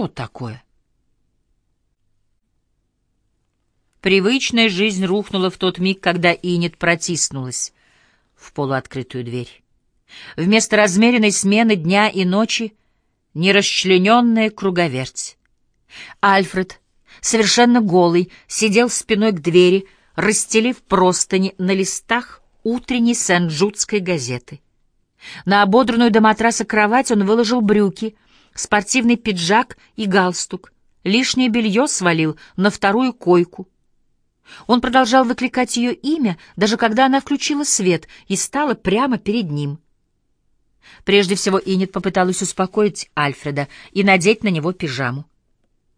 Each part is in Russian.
что такое? Привычная жизнь рухнула в тот миг, когда Инет протиснулась в полуоткрытую дверь. Вместо размеренной смены дня и ночи — нерасчлененная круговерть. Альфред, совершенно голый, сидел спиной к двери, расстелив простыни на листах утренней Сен-Джудской газеты. На ободранную до матраса кровать он выложил брюки, спортивный пиджак и галстук. Лишнее белье свалил на вторую койку. Он продолжал выкликать ее имя, даже когда она включила свет и стала прямо перед ним. Прежде всего Инет попыталась успокоить Альфреда и надеть на него пижаму.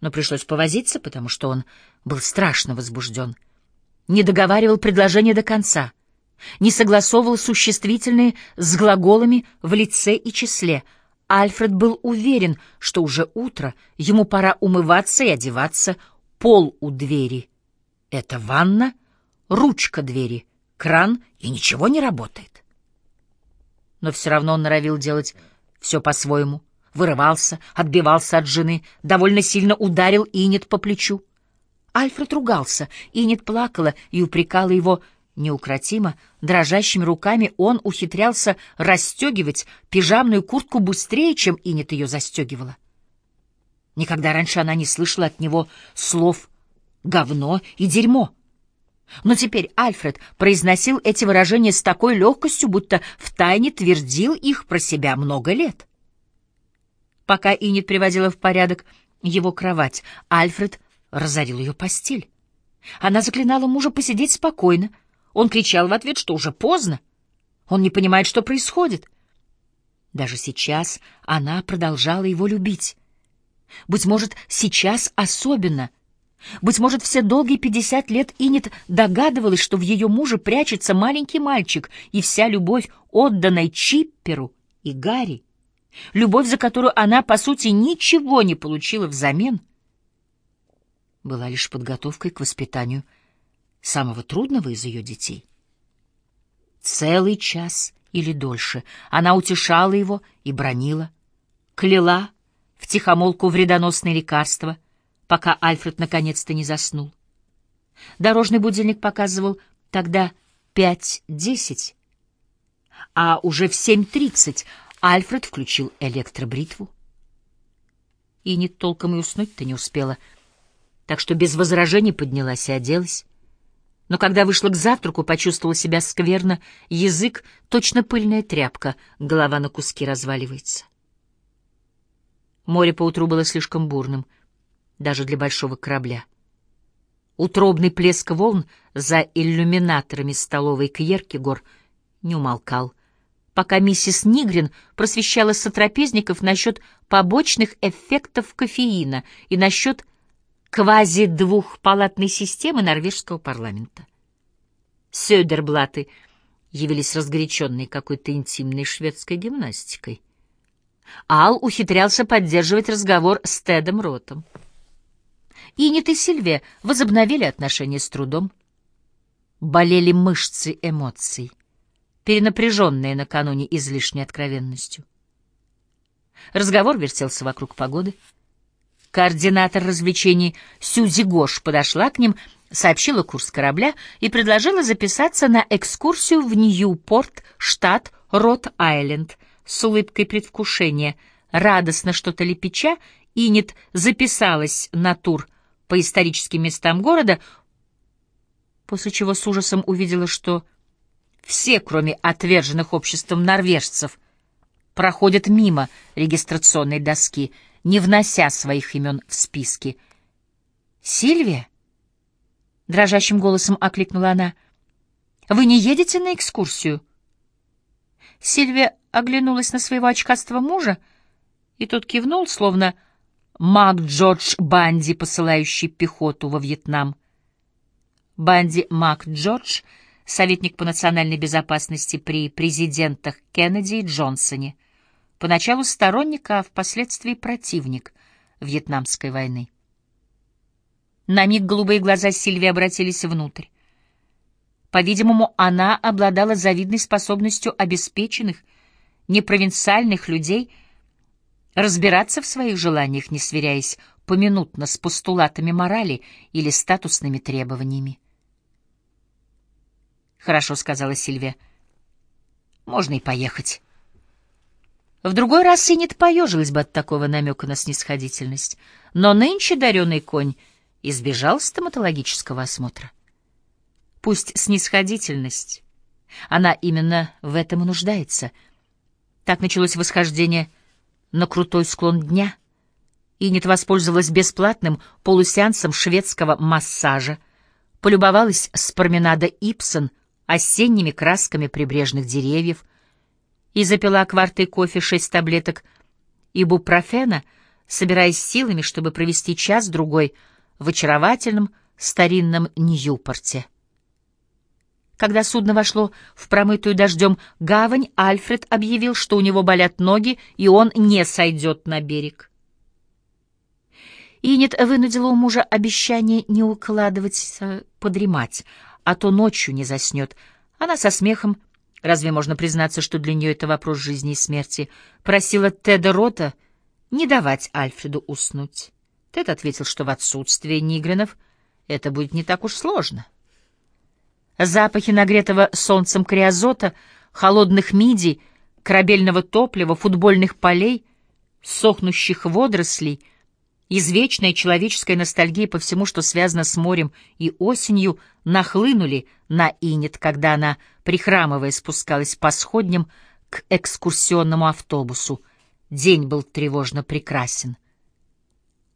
Но пришлось повозиться, потому что он был страшно возбужден. Не договаривал предложение до конца — не согласовывал существительные с глаголами в лице и числе. Альфред был уверен, что уже утро, ему пора умываться и одеваться, пол у двери. Это ванна, ручка двери, кран, и ничего не работает. Но все равно он норовил делать все по-своему. Вырывался, отбивался от жены, довольно сильно ударил Инет по плечу. Альфред ругался, Инет плакала и упрекала его Неукротимо, дрожащими руками он ухитрялся расстегивать пижамную куртку быстрее, чем Инет ее застегивала. Никогда раньше она не слышала от него слов «говно» и «дерьмо». Но теперь Альфред произносил эти выражения с такой легкостью, будто втайне твердил их про себя много лет. Пока Инет приводила в порядок его кровать, Альфред разорил ее постель. Она заклинала мужа посидеть спокойно, он кричал в ответ, что уже поздно. Он не понимает, что происходит. Даже сейчас она продолжала его любить. Быть может, сейчас особенно. Быть может, все долгие пятьдесят лет Инет догадывалась, что в ее муже прячется маленький мальчик, и вся любовь, отданная Чипперу и Гарри, любовь, за которую она, по сути, ничего не получила взамен, была лишь подготовкой к воспитанию самого трудного из ее детей. Целый час или дольше она утешала его и бронила, кляла втихомолку вредоносные лекарства, пока Альфред наконец-то не заснул. Дорожный будильник показывал тогда пять-десять, а уже в семь тридцать Альфред включил электробритву. И не толком и уснуть-то не успела, так что без возражений поднялась и оделась но когда вышла к завтраку, почувствовала себя скверно, язык — точно пыльная тряпка, голова на куски разваливается. Море поутру было слишком бурным, даже для большого корабля. Утробный плеск волн за иллюминаторами столовой Кьеркегор не умолкал, пока миссис Нигрин просвещала сотрапезников насчет побочных эффектов кофеина и насчет квази-двухпалатной системы норвежского парламента. Сёдерблаты явились разгоряченные какой-то интимной шведской гимнастикой. Ал ухитрялся поддерживать разговор с Тедом Ротом. Инет и Сильвия возобновили отношения с трудом. Болели мышцы эмоций, перенапряженные накануне излишней откровенностью. Разговор вертелся вокруг погоды — Координатор развлечений Сюзи Гош подошла к ним, сообщила курс корабля и предложила записаться на экскурсию в Ньюпорт, штат Рот-Айленд. С улыбкой предвкушения, радостно что-то лепеча, Инет записалась на тур по историческим местам города, после чего с ужасом увидела, что все, кроме отверженных обществом норвежцев, проходят мимо регистрационной доски — не внося своих имен в списки. «Сильвия?» — дрожащим голосом окликнула она. «Вы не едете на экскурсию?» Сильвия оглянулась на своего очкастого мужа, и тот кивнул, словно маг Джордж Банди, посылающий пехоту во Вьетнам. Банди Мак Джордж — советник по национальной безопасности при президентах Кеннеди и Джонсоне — поначалу сторонник, а впоследствии противник Вьетнамской войны. На миг голубые глаза Сильвии обратились внутрь. По-видимому, она обладала завидной способностью обеспеченных, непровинциальных людей разбираться в своих желаниях, не сверяясь поминутно с постулатами морали или статусными требованиями. «Хорошо», — сказала Сильвия. «Можно и поехать». В другой раз Синит поежилась бы от такого намека на снисходительность, но нынче даренный конь избежал стоматологического осмотра. Пусть снисходительность, она именно в этом и нуждается. Так началось восхождение на крутой склон дня. Инет воспользовалась бесплатным полусеансом шведского массажа, полюбовалась с променада Ипсон осенними красками прибрежных деревьев — и запила квартой кофе шесть таблеток ибупрофена, собираясь силами, чтобы провести час-другой в очаровательном старинном Ньюпорте. Когда судно вошло в промытую дождем гавань, Альфред объявил, что у него болят ноги, и он не сойдет на берег. Инет вынудила у мужа обещание не укладываться подремать, а то ночью не заснет. Она со смехом Разве можно признаться, что для нее это вопрос жизни и смерти? Просила Теда Рота не давать Альфреду уснуть. Тед ответил, что в отсутствие Нигринов это будет не так уж сложно. Запахи нагретого солнцем криозота, холодных мидий, корабельного топлива, футбольных полей, сохнущих водорослей — извечная человеческая ностальгия по всему, что связано с морем и осенью, нахлынули на Инет, когда она, прихрамывая, спускалась по сходням к экскурсионному автобусу. День был тревожно прекрасен.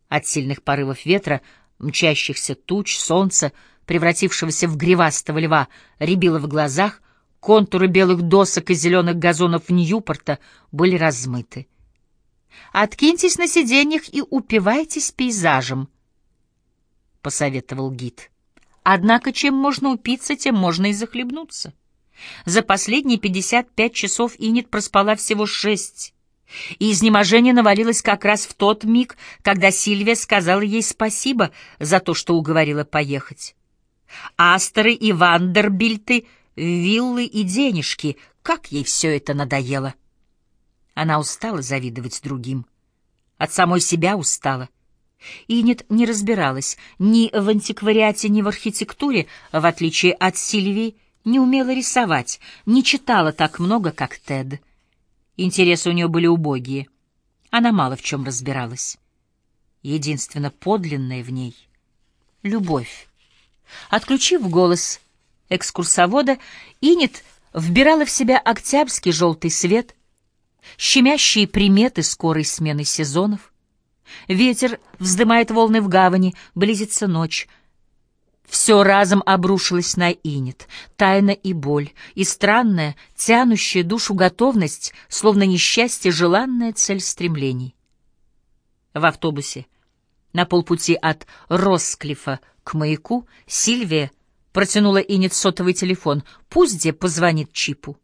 От сильных порывов ветра, мчащихся туч, солнца, превратившегося в гривастого льва, рябило в глазах, контуры белых досок и зеленых газонов Ньюпорта были размыты. Откиньтесь на сиденьях и упивайтесь пейзажем, — посоветовал гид. Однако чем можно упиться, тем можно и захлебнуться. За последние пятьдесят пять часов Инет проспала всего шесть, и изнеможение навалилось как раз в тот миг, когда Сильвия сказала ей спасибо за то, что уговорила поехать. Астеры и Вандербильты, виллы и денежки, как ей все это надоело! Она устала завидовать другим. От самой себя устала. Инет не разбиралась ни в антиквариате, ни в архитектуре, в отличие от Сильвии, не умела рисовать, не читала так много, как Тед. Интересы у нее были убогие. Она мало в чем разбиралась. Единственно подлинное в ней — любовь. Отключив голос экскурсовода, Инет вбирала в себя октябрьский желтый свет, щемящие приметы скорой смены сезонов. Ветер вздымает волны в гавани, близится ночь. Все разом обрушилось на Инет, тайна и боль, и странная, тянущая душу готовность, словно несчастье, желанная цель стремлений. В автобусе на полпути от Росклифа к маяку Сильвия протянула Инет сотовый телефон. Пусть где позвонит Чипу.